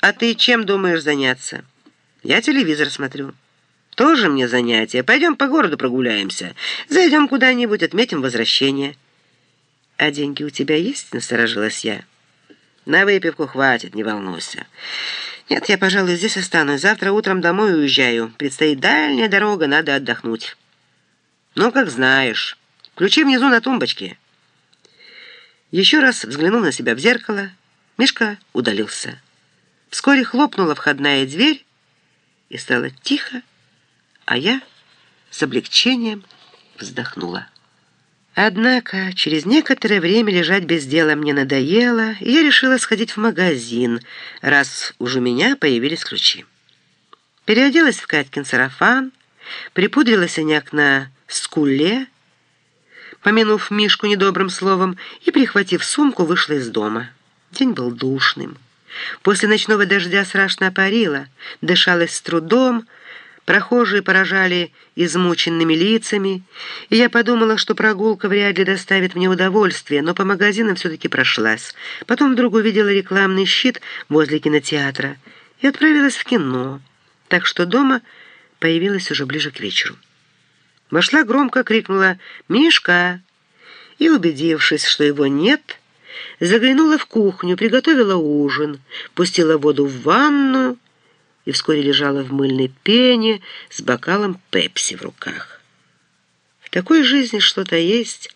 «А ты чем думаешь заняться?» «Я телевизор смотрю». «Тоже мне занятие. Пойдем по городу прогуляемся. Зайдем куда-нибудь, отметим возвращение». «А деньги у тебя есть?» — насторожилась я. «На выпивку хватит, не волнуйся». «Нет, я, пожалуй, здесь останусь. Завтра утром домой уезжаю. Предстоит дальняя дорога, надо отдохнуть». «Ну, как знаешь. Ключи внизу на тумбочке». Еще раз взглянул на себя в зеркало. Мишка удалился. Вскоре хлопнула входная дверь, и стало тихо, а я с облегчением вздохнула. Однако через некоторое время лежать без дела мне надоело, и я решила сходить в магазин, раз уж у меня появились ключи. Переоделась в Катькин сарафан, припудрила синяк на скуле, помянув Мишку недобрым словом, и, прихватив сумку, вышла из дома. День был душным. После ночного дождя страшно парило, дышалось с трудом, прохожие поражали измученными лицами, и я подумала, что прогулка вряд ли доставит мне удовольствие, но по магазинам все-таки прошлась. Потом вдруг увидела рекламный щит возле кинотеатра и отправилась в кино, так что дома появилась уже ближе к вечеру. Вошла громко, крикнула «Мишка!» и, убедившись, что его нет, заглянула в кухню, приготовила ужин, пустила воду в ванну и вскоре лежала в мыльной пене с бокалом пепси в руках. В такой жизни что-то есть,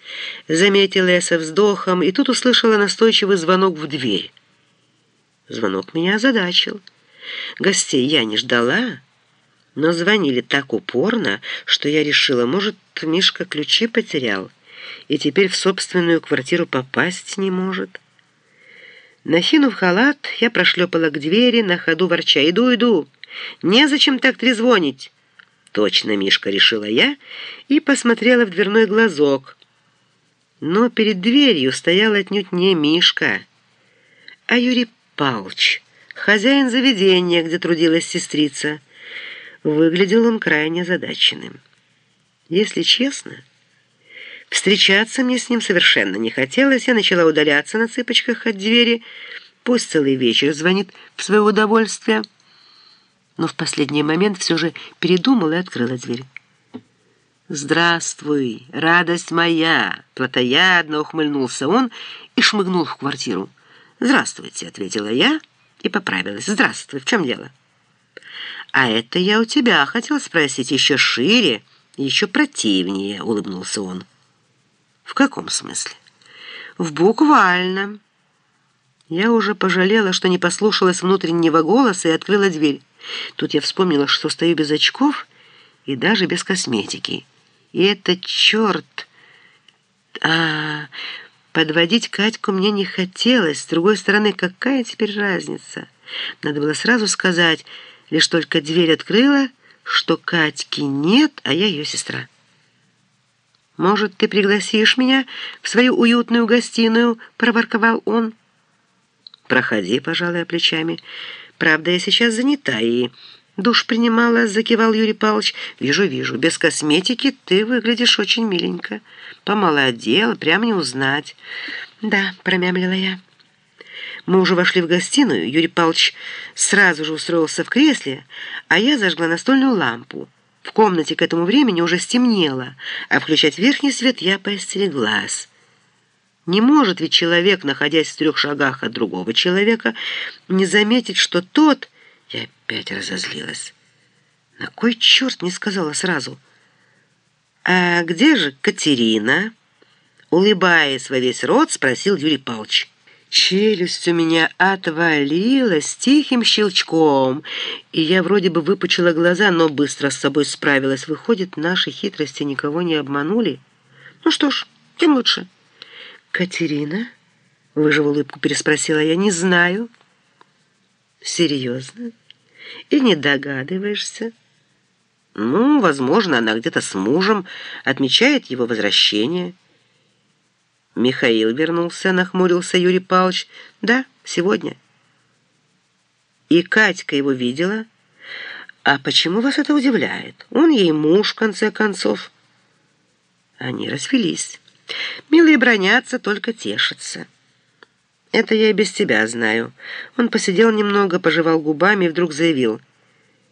заметила я со вздохом, и тут услышала настойчивый звонок в дверь. Звонок меня озадачил. Гостей я не ждала, но звонили так упорно, что я решила, может, Мишка ключи потерял и теперь в собственную квартиру попасть не может. Накинув халат, я прошлепала к двери, на ходу ворча. «Иду, иду! Незачем так трезвонить!» «Точно, Мишка!» — решила я и посмотрела в дверной глазок. Но перед дверью стоял отнюдь не Мишка, а Юрий Палч, хозяин заведения, где трудилась сестрица. Выглядел он крайне озадаченным. Если честно... Встречаться мне с ним совершенно не хотелось. Я начала удаляться на цыпочках от двери. Пусть целый вечер звонит в свое удовольствие. Но в последний момент все же передумала и открыла дверь. «Здравствуй, радость моя!» Платоядно ухмыльнулся он и шмыгнул в квартиру. «Здравствуйте», — ответила я и поправилась. «Здравствуй, в чем дело?» «А это я у тебя хотел спросить еще шире, еще противнее», — улыбнулся он. «В каком смысле?» «В буквальном». Я уже пожалела, что не послушалась внутреннего голоса и открыла дверь. Тут я вспомнила, что стою без очков и даже без косметики. И это черт... А, подводить Катьку мне не хотелось. С другой стороны, какая теперь разница? Надо было сразу сказать, лишь только дверь открыла, что Катьки нет, а я ее сестра. «Может, ты пригласишь меня в свою уютную гостиную?» — проворковал он. «Проходи, пожалуй, плечами. Правда, я сейчас занята и...» «Душ принимала», — закивал Юрий Павлович. «Вижу, вижу. Без косметики ты выглядишь очень миленько. Помолодела, прямо не узнать». «Да», — промямлила я. Мы уже вошли в гостиную. Юрий Павлович сразу же устроился в кресле, а я зажгла настольную лампу. В комнате к этому времени уже стемнело, а включать верхний свет я поостереглась. Не может ведь человек, находясь в трех шагах от другого человека, не заметить, что тот... Я опять разозлилась. На кой черт не сказала сразу? «А где же Катерина?» Улыбаясь во весь рот, спросил Юрий Павлович. Челюсть у меня отвалилась тихим щелчком, и я вроде бы выпучила глаза, но быстро с собой справилась. Выходит, наши хитрости никого не обманули? Ну что ж, тем лучше. «Катерина?» — выжив улыбку, переспросила я. «Не знаю». «Серьезно? И не догадываешься?» «Ну, возможно, она где-то с мужем отмечает его возвращение». Михаил вернулся, нахмурился Юрий Павлович. Да, сегодня. И Катька его видела. А почему вас это удивляет? Он ей муж, в конце концов. Они развелись. Милые бронятся, только тешатся. «Это я и без тебя знаю». Он посидел немного, пожевал губами и вдруг заявил –